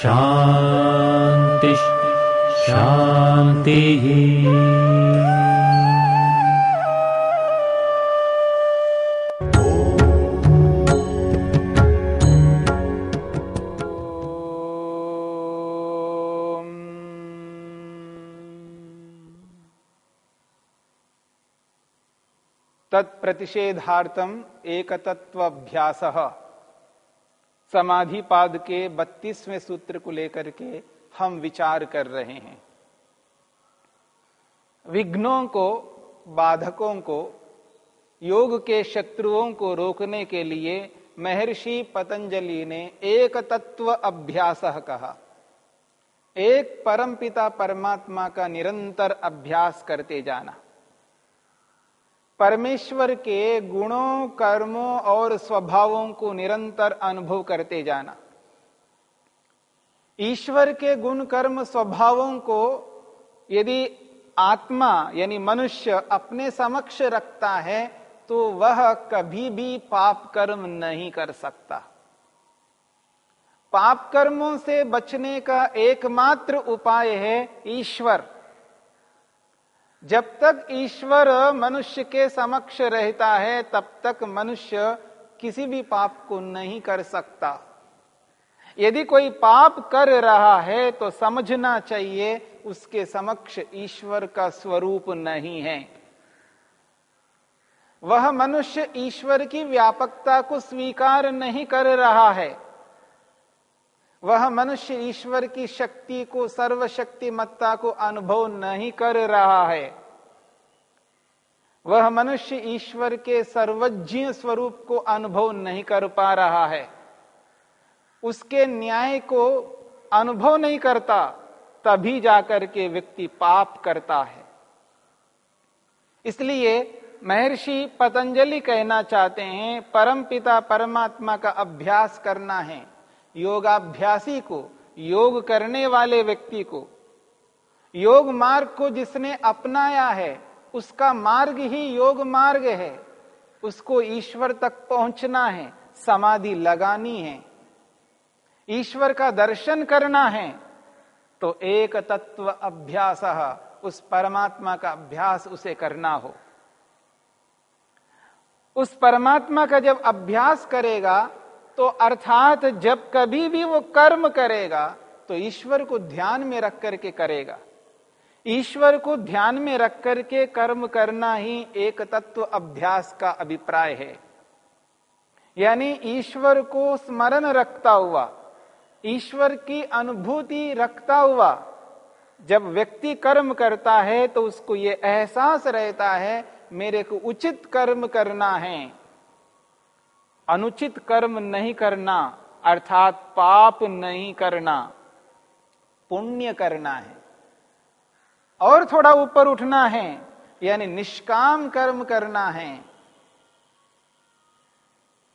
शान्तिः शान्तिः तत्प्रतिषेधार्थम एक तत्वाभ्यास समाधिपाद के बत्तीसवें सूत्र को लेकर के हम विचार कर रहे हैं। विघ्नों को, बाधकों को, योग के शत्रुओं को रोकने के लिए महर्षि पतंजलि ने एक तत्व अभ्यास कहा। एक परमपिता परमात्मा का निरंतर अभ्यास करते जाना। परमेश्वर के गुणों, कर्मों और स्वभावों को निरंतर अनुभव करते जाना। ईश्वर के गुण, कर्म, स्वभावों को यदि आत्मा, यानी मनुष्य, अपने समक्ष रखता है तो वह कभी भी पाप कर्म नहीं कर सकता। पाप कर्मों से बचने का एकमात्र उपाय है ईश्वर। जब तक ईश्वर मनुष्य के समक्ष रहता है, तब तक मनुष्य किसी भी पाप को नहीं कर सकता। यदि कोई पाप कर रहा है तो समझना चाहिए, उसके समक्ष ईश्वर का स्वरूप नहीं है। वह मनुष्य ईश्वर की व्यापकता को स्वीकार नहीं कर रहा है। वह मनुष्य ईश्वर की शक्ति को, सर्वशक्तिमत्ता को अनुभव नहीं कर रहा है। वह मनुष्य ईश्वर के सर्वज्ञ स्वरूप को अनुभव नहीं कर पा रहा है। उसके न्याय को अनुभव नहीं करता, तभी जाकर के व्यक्ति पाप करता है। इसलिए महर्षि पतंजलि कहना चाहते हैं परम पिता परमात्मा का अभ्यास करना है। योगाभ्यासी को, योग करने वाले व्यक्ति को। योग मार्ग को जिसने अपनाया है, उसका मार्ग ही योग मार्ग है। उसको ईश्वर तक पहुँचना है, समाधि लगानी है। ईश्वर का दर्शन करना है तो एक तत्व अभ्यास उस परमात्मा का अभ्यास उसे करना हो। उस परमात्मा का जब अभ्यास करेगा तो अर्थात जब कभी भी वो कर्म करेगा तो ईश्वर को ध्यान में रख करके करेगा। ईश्वर को ध्यान में रख करके कर्म करना ही एक तत्व अभ्यास का अभिप्राय है। यानी ईश्वर को स्मरण रखता हुआ, ईश्वर की अनुभूति रखता हुआ, जब व्यक्ति कर्म करता है तो उसको ये एहसास रहता है, मेरे को उचित कर्म करना है। अनुचित कर्म नहीं करना, अर्थात पाप नहीं करना, पुण्य करना है। और थोड़ा ऊपर उठना है, यानी निष्काम कर्म करना है।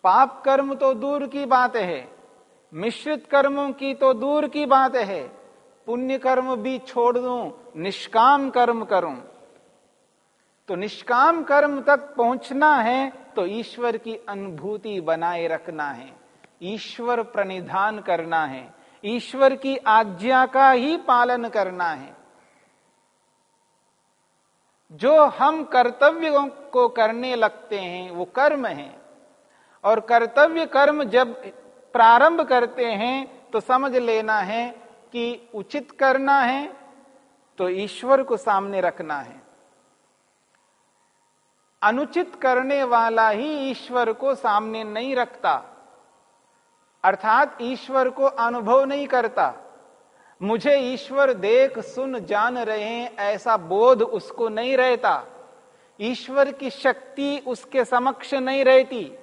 पाप कर्म तो दूर की बात है, मिश्रित कर्मों की तो दूर की बात है, पुण्य कर्म भी छोड़ दूँ, निष्काम कर्म करूँ। तो निष्काम कर्म तक पहुँचना है तो ईश्वर की अनुभूति बनाए रखना है। ईश्वर प्रणिधान करना है। ईश्वर की आज्ञा का ही पालन करना है। जो हम कर्तव्यों को करने लगते हैं, वो कर्म है। और कर्तव्य कर्म जब प्रारंभ करते हैं तो समझ लेना है कि उचित करना है तो ईश्वर को सामने रखना है। अनुचित करने वाला ही ईश्वर को सामने नहीं रखता। अर्थात ईश्वर को अनुभव नहीं करता। मुझे ईश्वर देख, सुन, जान रहे हैं, ऐसा बोध उसको नहीं रहता। ईश्वर की शक्ति उसके समक्ष नहीं रहती।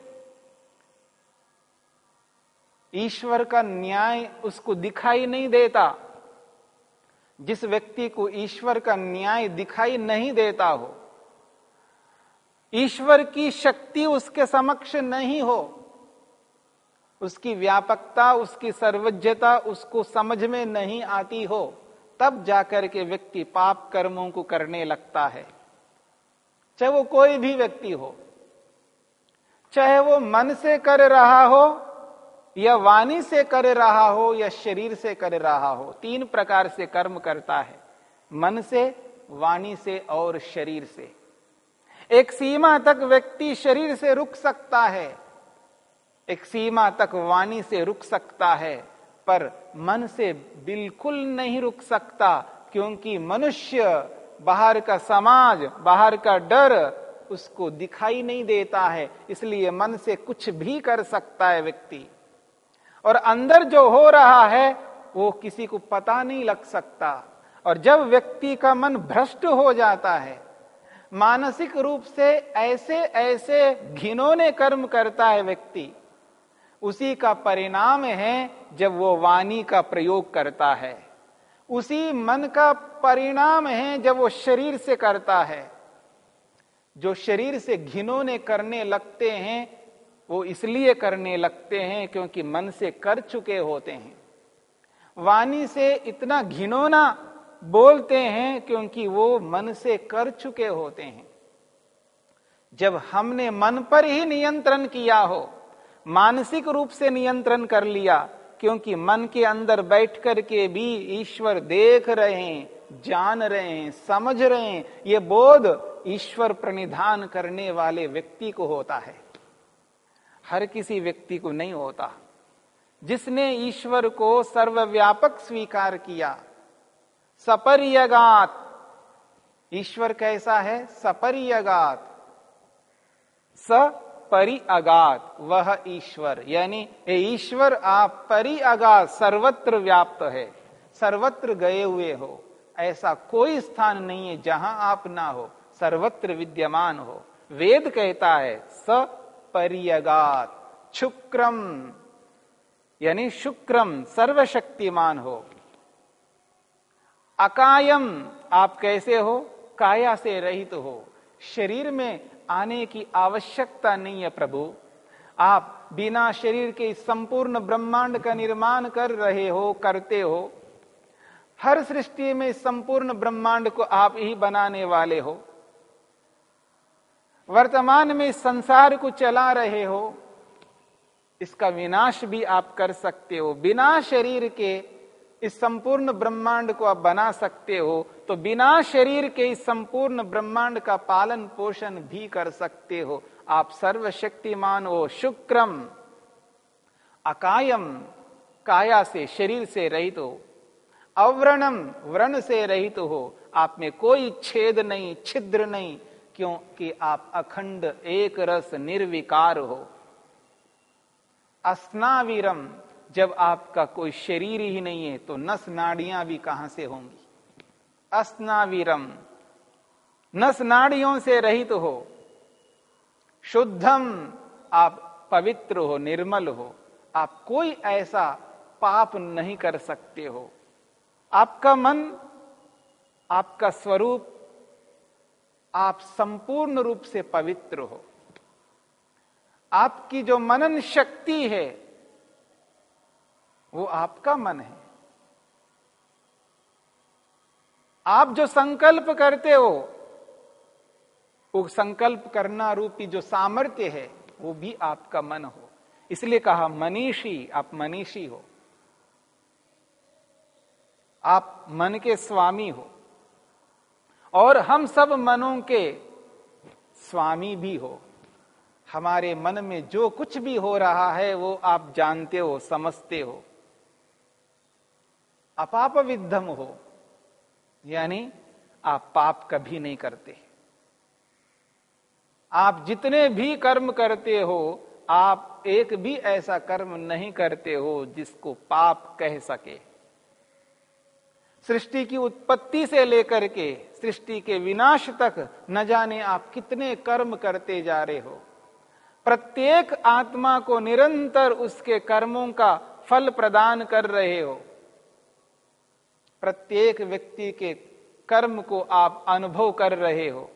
ईश्वर का न्याय उसको दिखाई नहीं देता। जिस व्यक्ति को ईश्वर का न्याय दिखाई नहीं देता हो ईश्वर की शक्ति उसके समक्ष नहीं हो, उसकी व्यापकता, उसकी सर्वज्ञता उसको समझ में नहीं आती हो, तब जाकर के व्यक्ति पाप कर्मों को करने लगता है। चाहे वो कोई भी व्यक्ति हो, चाहे वो मन से कर रहा हो, या वाणी से कर रहा हो, या शरीर से कर रहा हो, तीन प्रकार से कर्म करता है, मन से, वाणी से और शरीर से। एक सीमा तक व्यक्ति शरीर से रुक सकता है, एक सीमा तक वाणी से रुक सकता है, पर मन से बिल्कुल नहीं रुक सकता, क्योंकि मनुष्य बाहर का समाज, बाहर का डर उसको दिखाई नहीं देता है, इसलिए मन से कुछ भी कर सकता है व्यक्ति। और अंदर जो हो रहा है, वो किसी को पता नहीं लग सकता। और जब व्यक्ति का मन भ्रष्ट हो जाता है मानसिक रूप से ऐसे ऐसे घिनौने कर्म करता है व्यक्ति। उसी का परिणाम है जब वो वाणी का प्रयोग करता है। उसी मन का परिणाम है जब वो शरीर से करता है। जो शरीर से घिनौने करने लगते हैं, वो इसलिए करने लगते हैं क्योंकि मन से कर चुके होते हैं। वाणी से इतना घिनौना बोलते हैं क्योंकि वो मन से कर चुके होते हैं। जब हमने मन पर ही नियंत्रण किया हो, मानसिक रूप से नियंत्रण कर लिया, क्योंकि मन के अंदर बैठ कर के भी ईश्वर देख रहे हैं, जान रहे हैं, समझ रहे हैं, ये बोध ईश्वर प्रणिधान करने वाले व्यक्ति को होता है। हर किसी व्यक्ति को नहीं होता। जिसने ईश्वर को सर्वव्यापक स्वीकार किया सपरियगात। ईश्वर कैसा है? सपरियगात। सपरि अगात वह ईश्वर। यानी ईश्वर, आप परि अगात सर्वत्र व्याप्त है। सर्वत्र गए हुए हो। ऐसा कोई स्थान नहीं है जहाँ आप ना हो। सर्वत्र विद्यमान हो। वेद कहता है स परियगात शुक्रम यानी शुक्रम सर्वशक्तिमान हो। अकायम, आप कैसे हो? काया से रहित तो हो। शरीर में आने की आवश्यकता नहीं है प्रभु। आप बिना शरीर के संपूर्ण ब्रह्मांड का निर्माण कर रहे हो, करते हो। हर सृष्टि में संपूर्ण ब्रह्मांड को आप ही बनाने वाले हो। वर्तमान में संसार को चला रहे हो। इसका विनाश भी आप कर सकते हो। बिना शरीर के इस संपूर्ण ब्रह्मांड को आप बना सकते हो तो बिना शरीर के इस संपूर्ण ब्रह्मांड का पालन पोषण भी कर सकते हो। आप सर्वशक्तिमान हो, शुक्रम, अकायम, काया से, शरीर से रहित हो, अव्रणम, व्रण से रहित हो। आप में कोई छेद नहीं, छिद्र नहीं, क्योंकि आप अखंड, एक रस, निर्विकार हो। अस्नावीरम जब आपका कोई शरीर ही नहीं है तो नस नाड़ियाँ भी कहाँ से होंगी? अस्नावीरम। नस नाड़ियों से रहित तो हो। शुद्धम। आप पवित्र हो, निर्मल हो। आप कोई ऐसा पाप नहीं कर सकते हो। आपका मन, आपका स्वरूप, आप संपूर्ण रूप से पवित्र हो। आपकी जो मनन शक्ति है वो आपका मन है। आप जो संकल्प करते हो, वो संकल्प करना रूपी जो सामर्थ्य है, वो भी आपका मन हो। इसलिए कहा, मनीषी, आप मनीषी हो। आप मन के स्वामी हो। और हम सब मनों के स्वामी भी हो। हमारे मन में जो कुछ भी हो रहा है, वो आप जानते हो, समझते हो। अपाप विद्धम हो यानी आप पाप कभी नहीं करते। आप जितने भी कर्म करते हो, आप एक भी ऐसा कर्म नहीं करते हो जिसको पाप कह सके। सृष्टि की उत्पत्ति से लेकर के, सृष्टि के विनाश तक न जाने आप कितने कर्म करते जा रहे हो। प्रत्येक आत्मा को निरंतर उसके कर्मों का फल प्रदान कर रहे हो। प्रत्येक व्यक्ति के कर्म को आप अनुभव कर रहे हो।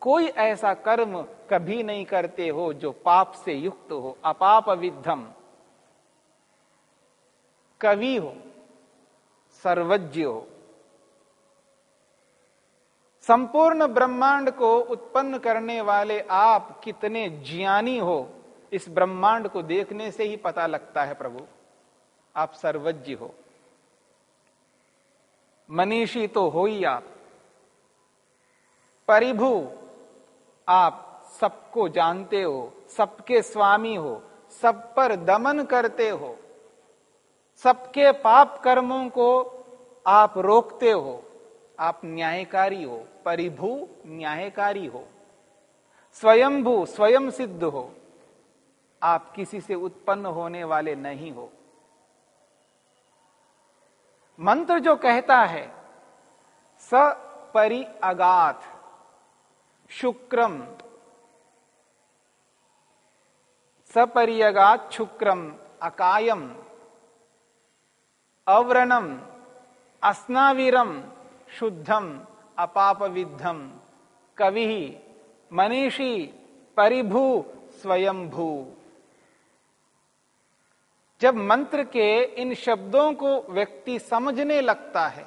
कोई ऐसा कर्म कभी नहीं करते हो जो पाप से युक्त हो अपाप विद्धम कवि हो, सर्वज्ञ हो। संपूर्ण ब्रह्मांड को उत्पन्न करने वाले आप कितने ज्ञानी हो, इस ब्रह्मांड को देखने से ही पता लगता है प्रभु। आप सर्वज्ञ हो। मनीषी तो हो ही आप। परिभु, आप सबको जानते हो, सबके स्वामी हो, सब पर दमन करते हो, सबके पाप कर्मों को आप रोकते हो। आप न्यायकारी हो, परिभू न्यायकारी हो, स्वयंभू, स्वयं सिद्ध हो। आप किसी से उत्पन्न होने वाले नहीं हो। मंत्र जो कहता है स परि अगाथ शुक्रम। सपरियगात शुक्रम, अकायम। अव्रणम, अस्नावीरम, शुद्धम अपाप विद्धम कवि, मनीषी, परिभू, स्वयंभू। जब मंत्र के इन शब्दों को व्यक्ति समझने लगता है,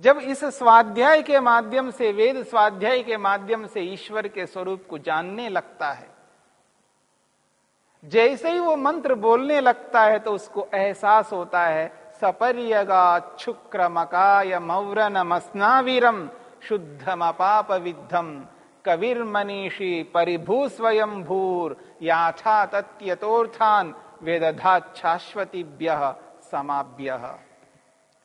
जब इस स्वाध्याय के माध्यम से, वेद स्वाध्याय के माध्यम से ईश्वर के स्वरूप को जानने लगता है, जैसे ही वो मंत्र बोलने लगता है तो उसको एहसास होता है, सपर्यगा शुक्रमकाय मौरनमस्नावीरम शुद्धम अपाप विद्धम कविर मनीषी परिभू स्वयं भूर याथा तत्यतोर्थान वेदधात शाश्वतीभ्य समाभ्य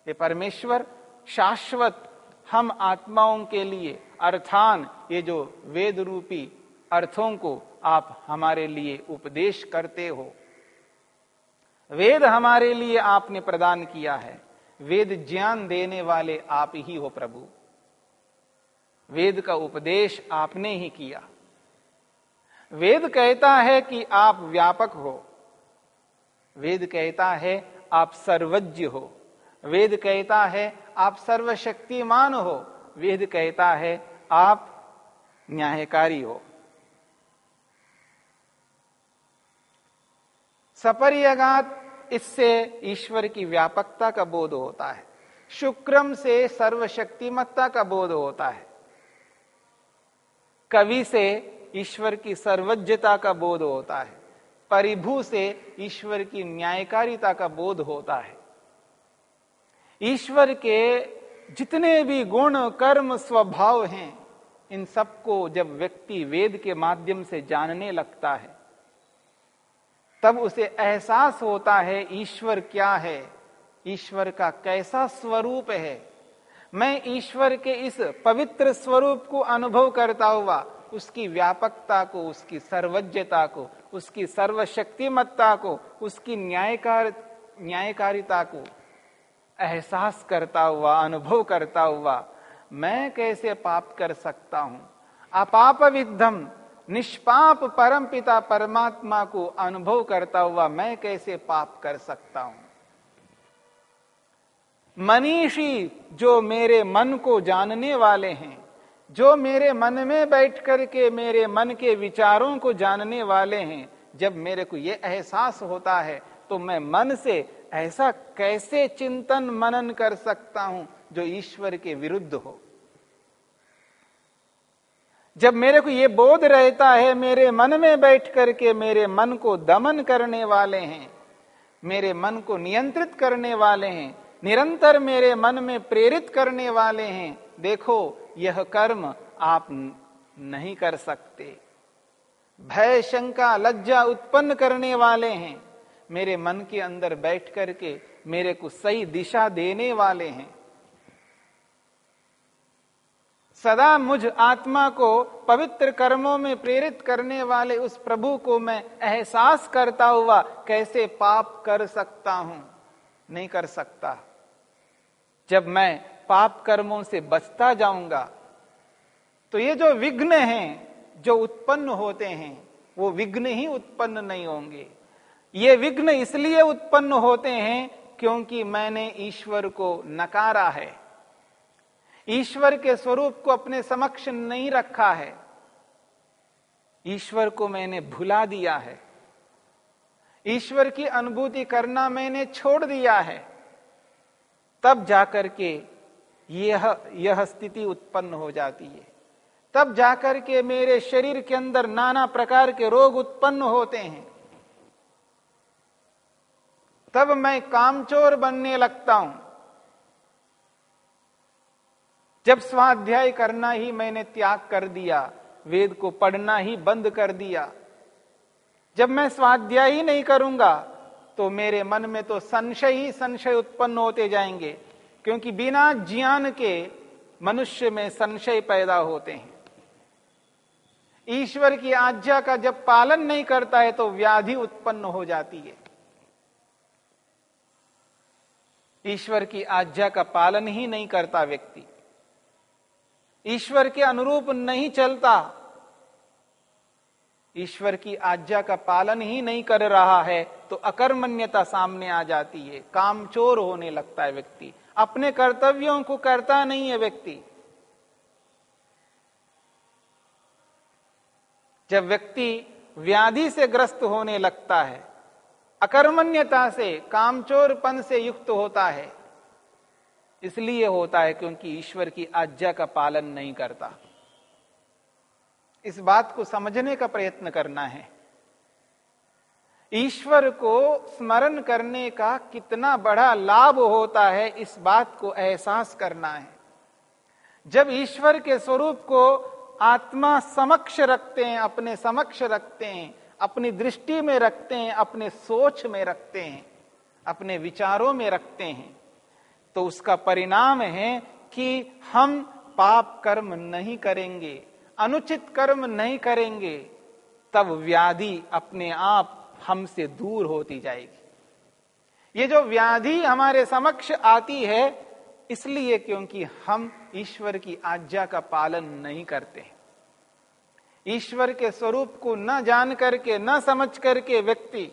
ये परमेश्वर, शाश्वत हम आत्माओं के लिए, अर्थान ये जो वेद रूपी अर्थों को आप हमारे लिए उपदेश करते हो। वेद हमारे लिए आपने प्रदान किया है। वेद ज्ञान देने वाले आप ही हो प्रभु। वेद का उपदेश आपने ही किया। वेद कहता है कि आप व्यापक हो। वेद कहता है आप सर्वज्ञ हो। वेद कहता है आप सर्वशक्तिमान हो। वेद कहता है आप न्यायकारी हो। सपरियगात, इससे ईश्वर की व्यापकता का बोध होता है। शुक्रम से सर्वशक्तिमत्ता का बोध होता है। कवि से ईश्वर की सर्वज्ञता का बोध होता है। परिभू से ईश्वर की न्यायकारिता का बोध होता है। ईश्वर के जितने भी गुण, कर्म, स्वभाव हैं, इन सबको जब व्यक्ति वेद के माध्यम से जानने लगता है, तब उसे एहसास होता है, ईश्वर क्या है? ईश्वर का कैसा स्वरूप है? मैं ईश्वर के इस पवित्र स्वरूप को अनुभव करता हुआ, उसकी व्यापकता को, उसकी सर्वज्ञता को, उसकी सर्वशक्तिमत्ता को, उसकी न्यायकार, न्यायकारिता को एहसास करता हुआ, अनुभव करता हुआ, मैं कैसे पाप कर सकता हूँ? अपाप विद्धम निष्पाप परम पिता परमात्मा को अनुभव करता हुआ मैं कैसे पाप कर सकता हूँ? मनीषी जो मेरे मन को जानने वाले हैं, जो मेरे मन में बैठ करके मेरे मन के विचारों को जानने वाले हैं, जब मेरे को यह एहसास होता है तो मैं मन से ऐसा कैसे चिंतन मनन कर सकता हूँ जो ईश्वर के विरुद्ध हो? जब मेरे को ये बोध रहता है, मेरे मन में बैठ करके मेरे मन को दमन करने वाले हैं, मेरे मन को नियंत्रित करने वाले हैं निरंतर मेरे मन में प्रेरित करने वाले हैं। देखो, यह कर्म आप नहीं कर सकते। भय, शंका, लज्जा उत्पन्न करने वाले हैं। मेरे मन के अंदर बैठ करके मेरे को सही दिशा देने वाले हैं। सदा मुझ आत्मा को पवित्र कर्मों में प्रेरित करने वाले उस प्रभु को मैं एहसास करता हुआ कैसे पाप कर सकता हूँ? नहीं कर सकता। जब मैं पाप कर्मों से बचता जाऊँगा तो ये जो विघ्न हैं, जो उत्पन्न होते हैं, वो विघ्न ही उत्पन्न नहीं होंगे। ये विघ्न इसलिए उत्पन्न होते हैं क्योंकि मैंने ईश्वर को नकारा है। ईश्वर के स्वरूप को अपने समक्ष नहीं रखा है। ईश्वर को मैंने भुला दिया है। ईश्वर की अनुभूति करना मैंने छोड़ दिया है। तब जाकर के यह यह स्थिति उत्पन्न हो जाती है। तब जाकर के मेरे शरीर के अंदर नाना प्रकार के रोग उत्पन्न होते हैं। तब मैं कामचोर बनने लगता हूँ। जब स्वाध्याय करना ही मैंने त्याग कर दिया, वेद को पढ़ना ही बंद कर दिया, जब मैं स्वाध्याय ही नहीं करूँगा तो मेरे मन में तो संशय ही संशय उत्पन्न होते जाएँगे, क्योंकि बिना ज्ञान के मनुष्य में संशय पैदा होते हैं। ईश्वर की आज्ञा का जब पालन नहीं करता है तो व्याधि उत्पन्न हो जाती है। ईश्वर की आज्ञा का पालन ही नहीं करता व्यक्ति। ईश्वर के अनुरूप नहीं चलता। ईश्वर की आज्ञा का पालन ही नहीं कर रहा है तो अकर्मण्यता सामने आ जाती है। कामचोर होने लगता है व्यक्ति। अपने कर्तव्यों को करता नहीं है व्यक्ति। जब व्यक्ति व्याधि से ग्रस्त होने लगता है, अकर्मण्यता से कामचोरपन से युक्त होता है, इसलिए होता है क्योंकि ईश्वर की आज्ञा का पालन नहीं करता। इस बात को समझने का प्रयत्न करना है। ईश्वर को स्मरण करने का कितना बड़ा लाभ होता है, इस बात को एहसास करना है। जब ईश्वर के स्वरूप को आत्मा समक्ष रखते हैं, अपने समक्ष रखते हैं, अपनी दृष्टि में रखते हैं, अपने सोच में रखते हैं, अपने विचारों में रखते हैं तो उसका परिणाम है कि हम पाप कर्म नहीं करेंगे। अनुचित कर्म नहीं करेंगे, तब व्याधि अपने आप हमसे दूर होती जाएगी। ये जो व्याधि हमारे समक्ष आती है, इसलिए क्योंकि हम ईश्वर की आज्ञा का पालन नहीं करते ईश्वर के स्वरूप को न जान करके, न समझ करके व्यक्ति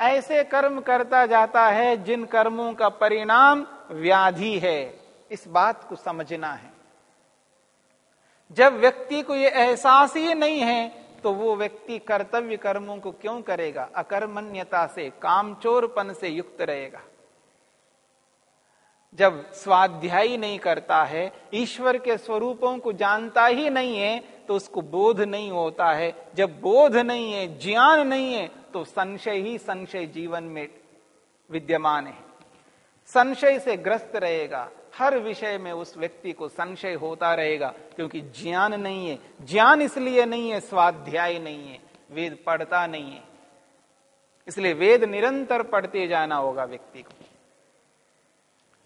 ऐसे कर्म करता जाता है जिन कर्मों का परिणाम व्याधि है। इस बात को समझना है। जब व्यक्ति को यह एहसास ही नहीं है तो वो व्यक्ति कर्तव्य कर्मों को क्यों करेगा? अकर्मण्यता से, कामचोरपन से युक्त रहेगा। जब स्वाध्यायी नहीं करता है, ईश्वर के स्वरूपों को जानता ही नहीं है तो उसको बोध नहीं होता है। जब बोध नहीं है, ज्ञान नहीं है तो संशय ही संशय जीवन में विद्यमान है। संशय से ग्रस्त रहेगा। हर विषय में उस व्यक्ति को संशय होता रहेगा, क्योंकि ज्ञान नहीं है। ज्ञान इसलिए नहीं है, स्वाध्याय नहीं है, वेद पढ़ता नहीं है। इसलिए वेद निरंतर पढ़ते जाना होगा व्यक्ति को।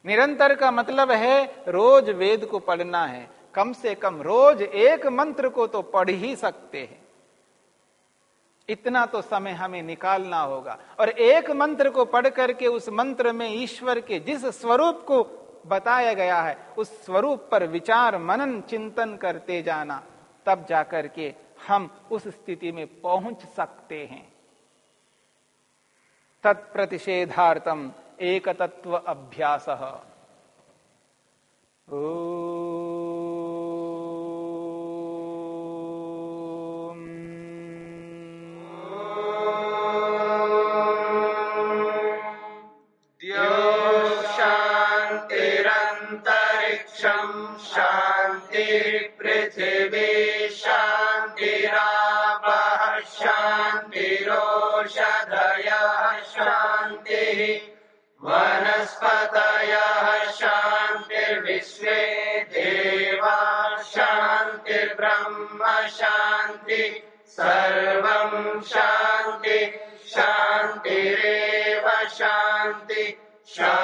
निरंतर का मतलब है, रोज वेद को पढ़ना है। कम से कम रोज एक मंत्र को तो पढ़ ही सकते हैं। इतना तो समय हमें निकालना होगा। और एक मंत्र को पढ़ करके उस मंत्र में ईश्वर के जिस स्वरूप को बताया गया है, उस स्वरूप पर विचार, मनन, चिंतन करते जाना, तब जाकर के हम उस स्थिति में पहुँच सकते हैं। तत्प्रतिषेधार्थम एक तत्व अभ्यास। ओ शान्ति शान्तिरेव शान्ति श्यामा